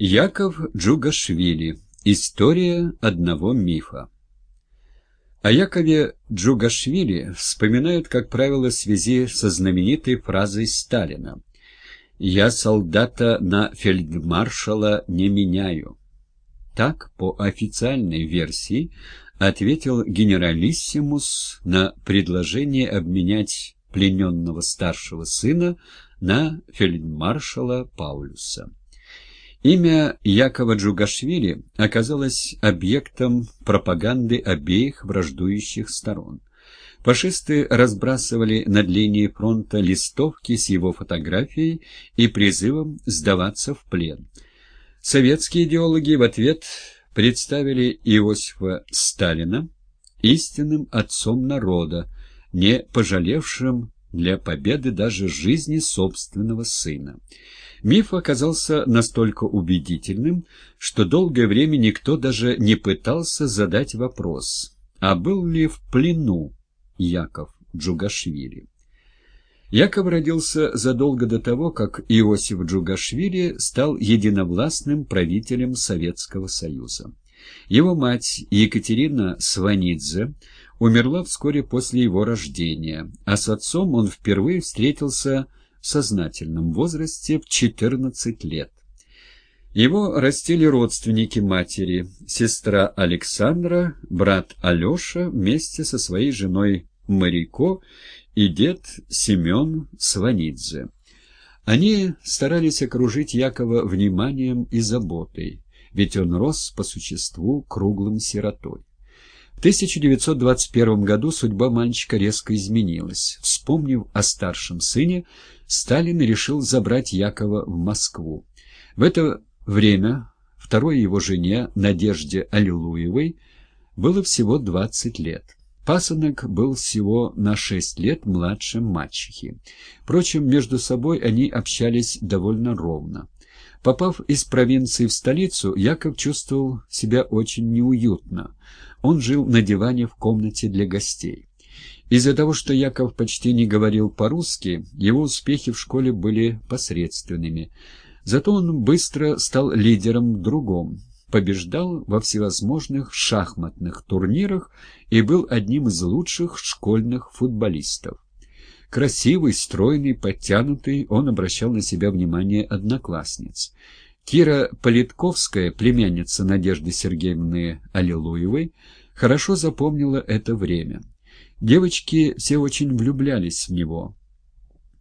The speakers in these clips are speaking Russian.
Яков Джугашвили. История одного мифа. О Якове Джугашвили вспоминают, как правило, в связи со знаменитой фразой Сталина «Я солдата на фельдмаршала не меняю». Так, по официальной версии, ответил генералиссимус на предложение обменять плененного старшего сына на фельдмаршала Паулюса. Имя Якова Джугашвили оказалось объектом пропаганды обеих враждующих сторон. Фашисты разбрасывали над линией фронта листовки с его фотографией и призывом сдаваться в плен. Советские идеологи в ответ представили Иосифа Сталина истинным отцом народа, не пожалевшим для победы даже жизни собственного сына. Миф оказался настолько убедительным, что долгое время никто даже не пытался задать вопрос, а был ли в плену Яков Джугашвили. Яков родился задолго до того, как Иосиф Джугашвили стал единовластным правителем Советского Союза. Его мать Екатерина Сванидзе умерла вскоре после его рождения, а с отцом он впервые встретился в сознательном возрасте в 14 лет. Его растили родственники матери, сестра Александра, брат Алеша вместе со своей женой Марико и дед Семен Сванидзе. Они старались окружить Якова вниманием и заботой, ведь он рос по существу круглым сиротой. В 1921 году судьба мальчика резко изменилась. Вспомнив о старшем сыне, Сталин решил забрать Якова в Москву. В это время второй его жене, Надежде Аллилуевой, было всего 20 лет. Пасынок был всего на шесть лет младше мачехи. Впрочем, между собой они общались довольно ровно. Попав из провинции в столицу, Яков чувствовал себя очень неуютно. Он жил на диване в комнате для гостей. Из-за того, что Яков почти не говорил по-русски, его успехи в школе были посредственными. Зато он быстро стал лидером в другом, побеждал во всевозможных шахматных турнирах и был одним из лучших школьных футболистов. Красивый, стройный, подтянутый, он обращал на себя внимание одноклассниц. Кира Политковская, племянница Надежды Сергеевны Аллилуевой, хорошо запомнила это время. Девочки все очень влюблялись в него.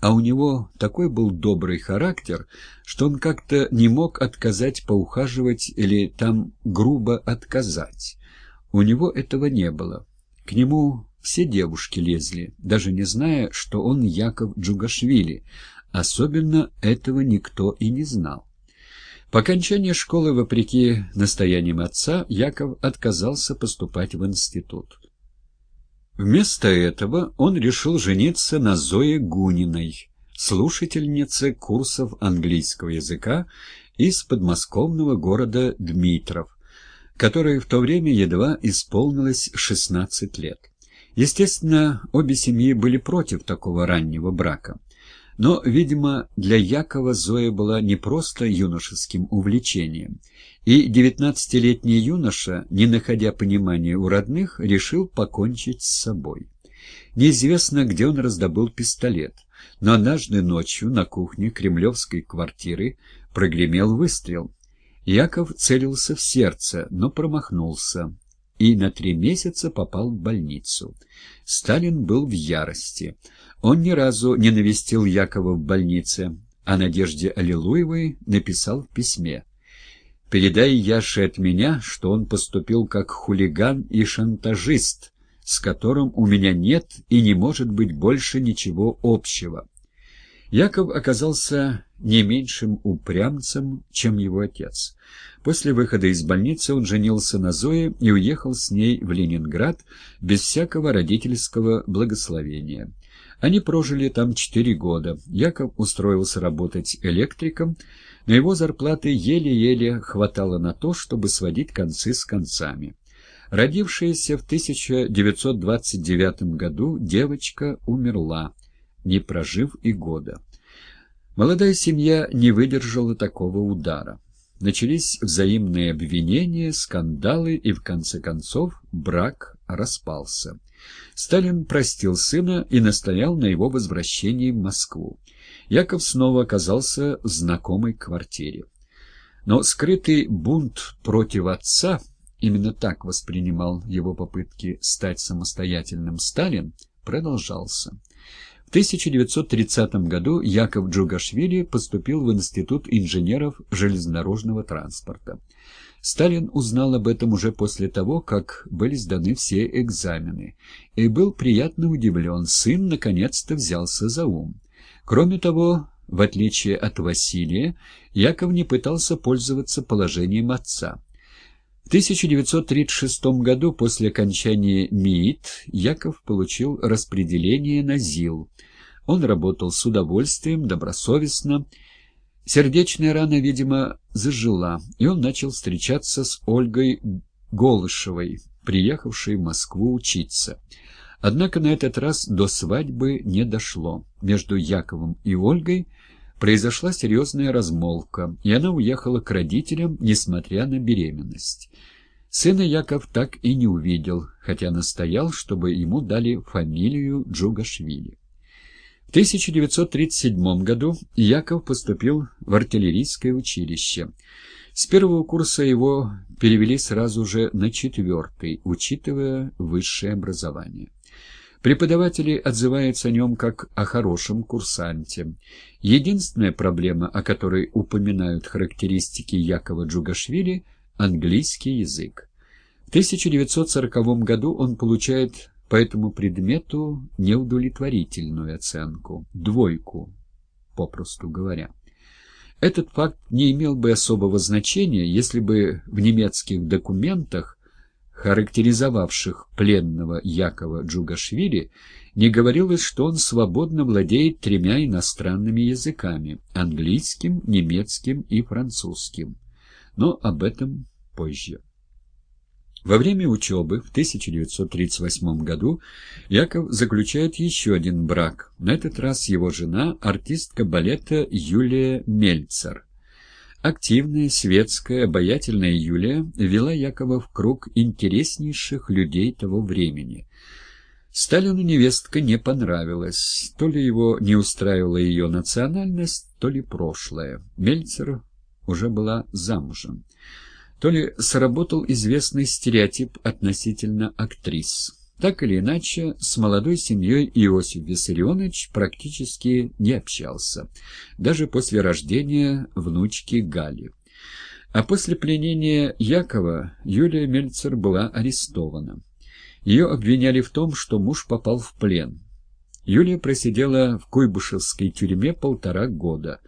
А у него такой был добрый характер, что он как-то не мог отказать поухаживать или там грубо отказать. У него этого не было. К нему все девушки лезли, даже не зная, что он Яков Джугашвили. Особенно этого никто и не знал. По окончании школы, вопреки настояниям отца, Яков отказался поступать в институт. Вместо этого он решил жениться на Зое Гуниной, слушательнице курсов английского языка из подмосковного города Дмитров, которой в то время едва исполнилось 16 лет. Естественно, обе семьи были против такого раннего брака. Но, видимо, для Якова Зоя была не просто юношеским увлечением, и девятнадцатилетний юноша, не находя понимания у родных, решил покончить с собой. Неизвестно, где он раздобыл пистолет, но однажды ночью на кухне кремлевской квартиры прогремел выстрел. Яков целился в сердце, но промахнулся и на три месяца попал в больницу. Сталин был в ярости. Он ни разу не навестил Якова в больнице, а Надежде Аллилуевой написал в письме. «Передай Яше от меня, что он поступил как хулиган и шантажист, с которым у меня нет и не может быть больше ничего общего». Яков оказался не меньшим упрямцем, чем его отец. После выхода из больницы он женился на Зое и уехал с ней в Ленинград без всякого родительского благословения. Они прожили там четыре года. Яков устроился работать электриком, но его зарплаты еле-еле хватало на то, чтобы сводить концы с концами. Родившаяся в 1929 году девочка умерла, не прожив и года. Молодая семья не выдержала такого удара. Начались взаимные обвинения, скандалы, и в конце концов брак распался. Сталин простил сына и настоял на его возвращении в Москву. Яков снова оказался в знакомой квартире. Но скрытый бунт против отца, именно так воспринимал его попытки стать самостоятельным Сталин, продолжался. В 1930 году Яков Джугашвили поступил в Институт инженеров железнодорожного транспорта. Сталин узнал об этом уже после того, как были сданы все экзамены, и был приятно удивлен, сын наконец-то взялся за ум. Кроме того, в отличие от Василия, Яков не пытался пользоваться положением отца. В 1936 году, после окончания МИИТ, Яков получил распределение на ЗИЛ. Он работал с удовольствием, добросовестно. Сердечная рана, видимо, зажила, и он начал встречаться с Ольгой Голышевой, приехавшей в Москву учиться. Однако на этот раз до свадьбы не дошло. Между Яковом и Ольгой произошла серьезная размолвка, и она уехала к родителям, несмотря на беременность. Сына Яков так и не увидел, хотя настоял, чтобы ему дали фамилию Джугашвили. В 1937 году Яков поступил в артиллерийское училище. С первого курса его перевели сразу же на четвертый, учитывая высшее образование. Преподаватели отзываются о нем как о хорошем курсанте. Единственная проблема, о которой упоминают характеристики Якова Джугашвили – английский язык. В 1940 году он получает по этому предмету неудовлетворительную оценку, двойку, попросту говоря. Этот факт не имел бы особого значения, если бы в немецких документах характеризовавших пленного Якова Джугашвили, не говорилось, что он свободно владеет тремя иностранными языками – английским, немецким и французским. Но об этом позже. Во время учебы в 1938 году Яков заключает еще один брак. На этот раз его жена – артистка балета Юлия Мельцер. Активная, светская, обаятельная Юлия вела Якова в круг интереснейших людей того времени. Сталину невестка не понравилась. То ли его не устраивала ее национальность, то ли прошлое. Мельцер уже была замужем. То ли сработал известный стереотип относительно актрис. Так или иначе, с молодой семьей Иосиф Виссарионович практически не общался, даже после рождения внучки Гали. А после пленения Якова Юлия Мельцер была арестована. Ее обвиняли в том, что муж попал в плен. Юлия просидела в Куйбышевской тюрьме полтора года.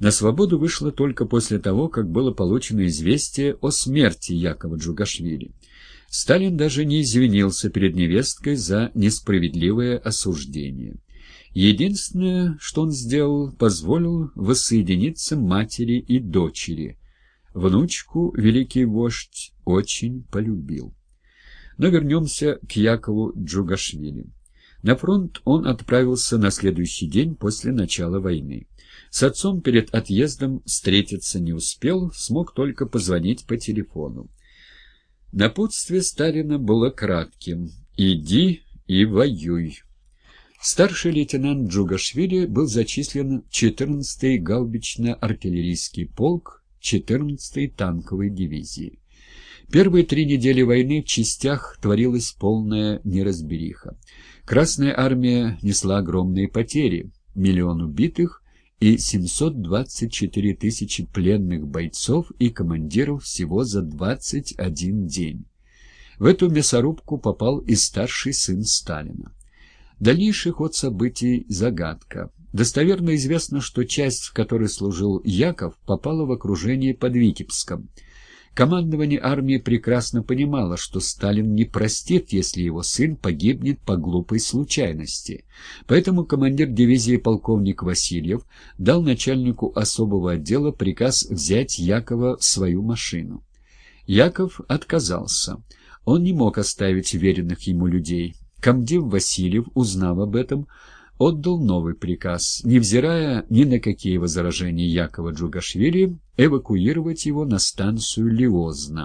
На свободу вышла только после того, как было получено известие о смерти Якова Джугашвили. Сталин даже не извинился перед невесткой за несправедливое осуждение. Единственное, что он сделал, позволил воссоединиться матери и дочери. Внучку великий вождь очень полюбил. Но вернемся к Якову Джугашвили. На фронт он отправился на следующий день после начала войны. С отцом перед отъездом встретиться не успел, смог только позвонить по телефону. Напутствие Сталина было кратким «Иди и воюй». Старший лейтенант Джугашвили был зачислен в 14-й гаубично-артиллерийский полк 14-й танковой дивизии. Первые три недели войны в частях творилась полная неразбериха. Красная армия несла огромные потери, миллион убитых и 724 тысячи пленных бойцов и командиров всего за 21 день. В эту мясорубку попал и старший сын Сталина. Дальнейший ход событий – загадка. Достоверно известно, что часть, в которой служил Яков, попала в окружение под Витебском – Командование армии прекрасно понимало, что Сталин не простит, если его сын погибнет по глупой случайности. Поэтому командир дивизии полковник Васильев дал начальнику особого отдела приказ взять Якова в свою машину. Яков отказался. Он не мог оставить веренных ему людей. Комдив Васильев, узнав об этом, отдал новый приказ, невзирая ни на какие возражения Якова Джугашвили, эвакуировать его на станцию Лиозна.